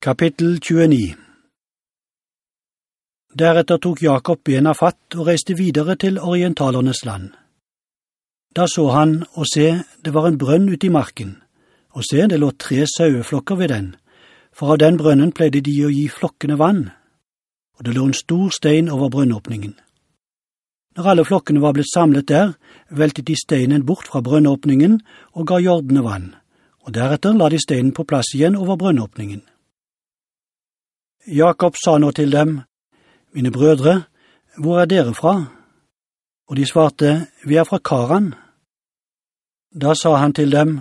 Kapittel 29 Deretter tok Jakob bena fatt og reiste videre til orientalernes land. Da så han, og se, det var en brønn ute i marken, og se, det lå tre saueflokker ved den, for av den brønnen pleide de å gi flokkene vann, og det lå en stor stein over brønnåpningen. Når alle flokkene var blitt samlet der, veltet de steinen bort fra brønnåpningen og ga jordene vann, og deretter la de steinen på plass igjen over brønnåpningen. Jakob sa nå til dem, Mine brødre, hvor er dere fra? Og de svarte, Vi er fra Karan. Da sa han til dem,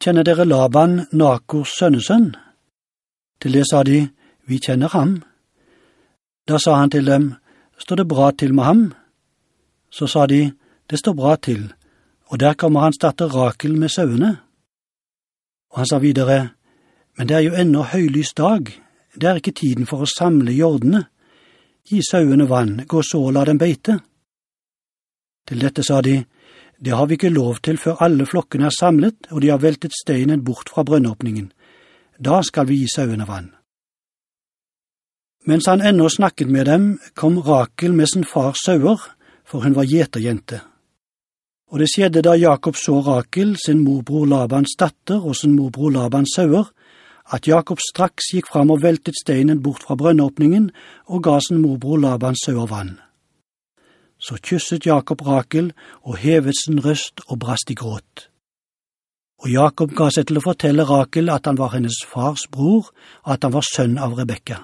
Kjenner dere Laban, Nakors sønnesønn? Til det sa de, Vi kjenner ham. Da sa han til dem, Står det bra til med ham? Så sa de, Det står bra til, og der kommer hans datter Rakel med sauene. Og han sa videre, Men det er jo ennå høylys dag, det er ikke tiden for å samle jordene. Gi sauene vann, gå så og la dem beite. Til dette sa de, det har vi ikke lov til før alle flokkene er samlet og de har veltet steinen bort fra brønnåpningen. Da skal vi gi sauene vann. Mens han ennå snakket med dem, kom Rakel med sin fars sauer, for hun var gjeterjente. Og det skjedde da Jakob så Rakel, sin morbror Labans datter og sin morbror Labans sauer, at Jakob straks gikk fram og veltet steinen bort fra brønnåpningen og ga sin morbror Laban sauer vann. Så kysset Jakob Rakel og hevet sin røst og brast i gråt. Og Jakob ga seg til å fortelle Rakel at han var hennes fars bror, og at han var sønn av Rebekka.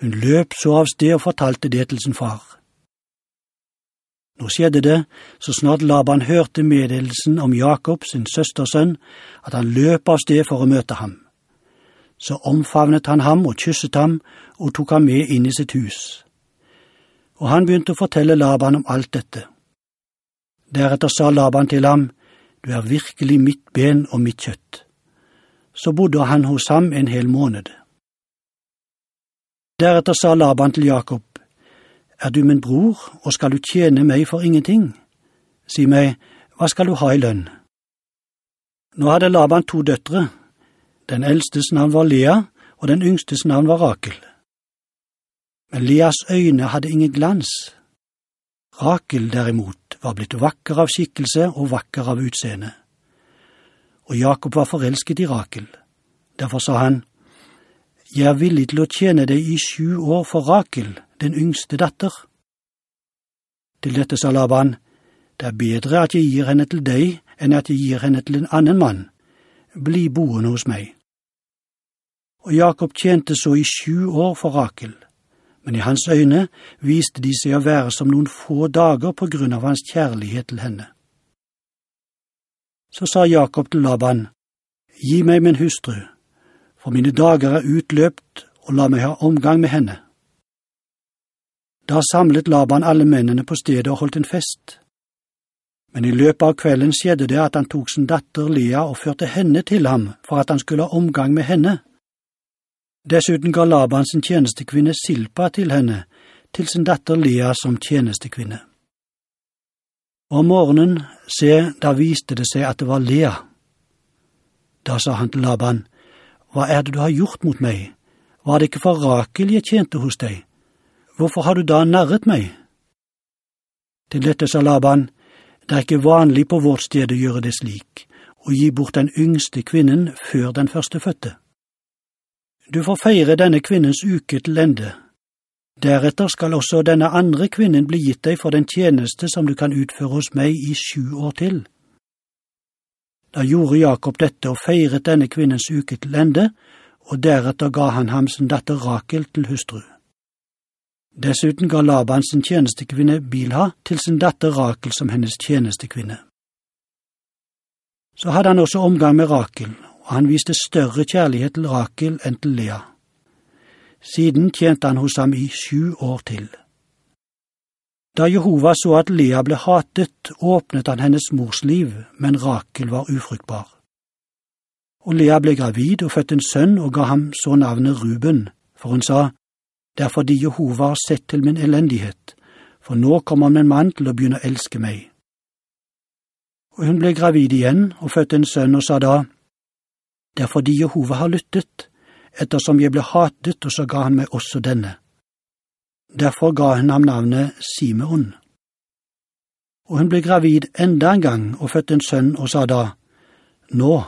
Hun løp så av sted og fortalte det til sin far. Nå skjedde det, så snart Laban hørte meddelelsen om Jakob, sin søstersønn, at han løp av sted for å møte ham så omfavnet han ham og kysset ham og tok ham med inn i sitt hus. Og han begynte å fortelle Laban om alt dette. Deretter sa Laban til ham, Du er virkelig mitt ben og mitt kjøtt. Så bodde han hos ham en hel måned. Deretter sa Laban til Jakob, Er du min bror, og skal du tjene meg for ingenting? Si meg, hva skal du ha i lønn? Nå hadde Laban to døtre, den eldstes navn var Lea, og den yngstes navn var Rakel. Men Leas øyne hadde ingen glans. Rakel, derimot, var blitt vakker av skikkelse og vakker av utseende. Og Jakob var forelsket i Rakel. Derfor sa han, Jeg er villig til å tjene deg i sju år for Rakel, den yngste datter. Til dette sa Laban, Det er bedre at jeg gir henne til deg enn at jeg gir henne til en annen mann. Bli boende hos meg og Jakob tjente så i sju år for Rakel, men i hans øyne viste de seg å være som noen få dager på grunn av hans kjærlighet til henne. Så sa Jakob til Laban, Gi meg min hustru, for mine dager er utløpt, og la meg ha omgang med henne. Da samlet Laban alle mennene på stedet og holdt en fest. Men i løpet av kvelden skjedde det at han tok sin datter Lea og førte henne til ham for at han skulle ha omgang med henne. Dessuten ga Laban sin tjenestekvinne Silpa til henne, til sin datter Lea som tjenestekvinne. Om morgenen, se, da viste det seg at det var Lea. Da sa han til Laban, Hva er det du har gjort mot meg? Var det ikke for Rakel jeg tjente hos deg? Hvorfor har du da narret meg? Til dette sa Laban, Det er ikke vanlig på vårt sted å gjøre det slik, å gi bort den yngste kvinnen før den førstefødte. Du får feire denne kvinnens uke til ende. Deretter skal også denne andre kvinnen bli gitt deg for den tjeneste som du kan utføre hos meg i sju år til. Da gjorde Jakob dette og feiret denne kvinnens uke til ende, og deretter ga han ham sin datter Rakel til hustru. Dessuten ga Laban sin tjenestekvinne Bilha til sin datter Rakel som hennes tjenestekvinne. Så hadde han også omgang med Rakel, han viste større kjærlighet til Rakel enn til Lea. Siden tjente han hos ham i sju år til. Da Jehova så at Lea ble hatet, åpnet han hennes mors liv, men Rakel var ufruktbar. Og Lea ble gravid og fødte en sønn og ga ham så navnet Ruben, for hun sa, det er fordi Jehova har sett til min elendighet, for nå kommer min mann til å begynne å elske meg. Og hun ble gravid igjen og fødte en sønn og sa da, det er fordi Jehova har lyttet. ettersom jeg ble hatet, og så ga han meg også denne. Derfor ga hun ham navnet Simeon. Og hun ble gravid enda en gang og fødte en sønn og sa da, Nå,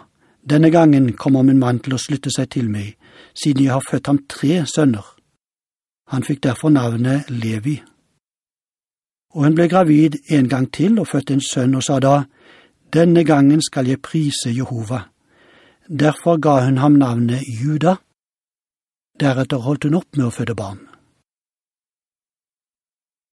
denne gangen kommer min mann til å slutte seg til meg, siden jeg har født ham tre sønner. Han fikk derfor navnet Levi. Og hun ble gravid en gang til og fødte en sønn og sa da, Denne gangen skal jeg prise Jehova. Derfor ga hun ham navnet Juda. Deretter holdt hun opp med å føde barn.